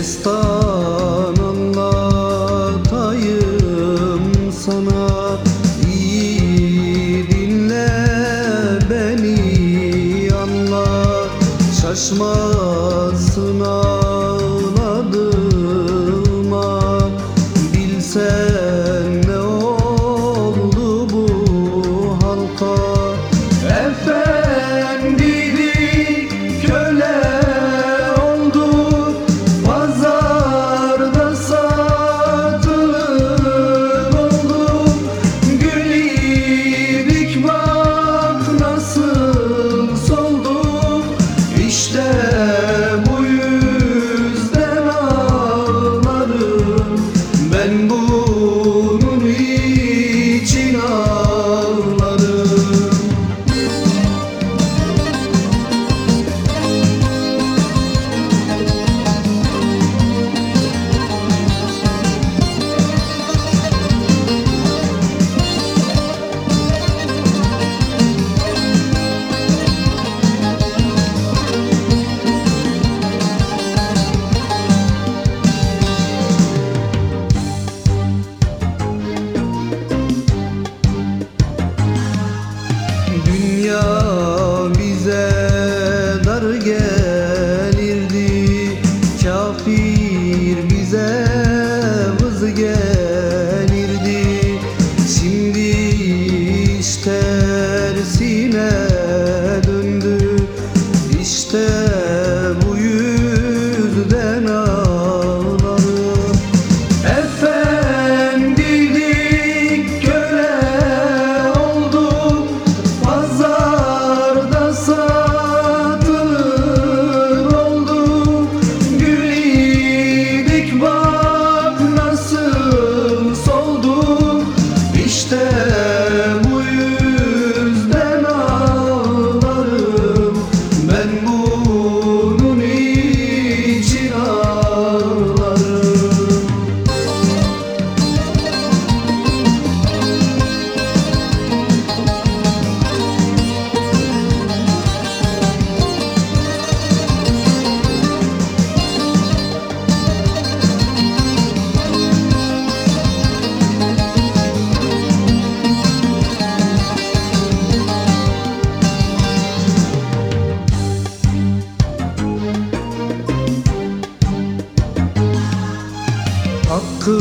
destan Hakkı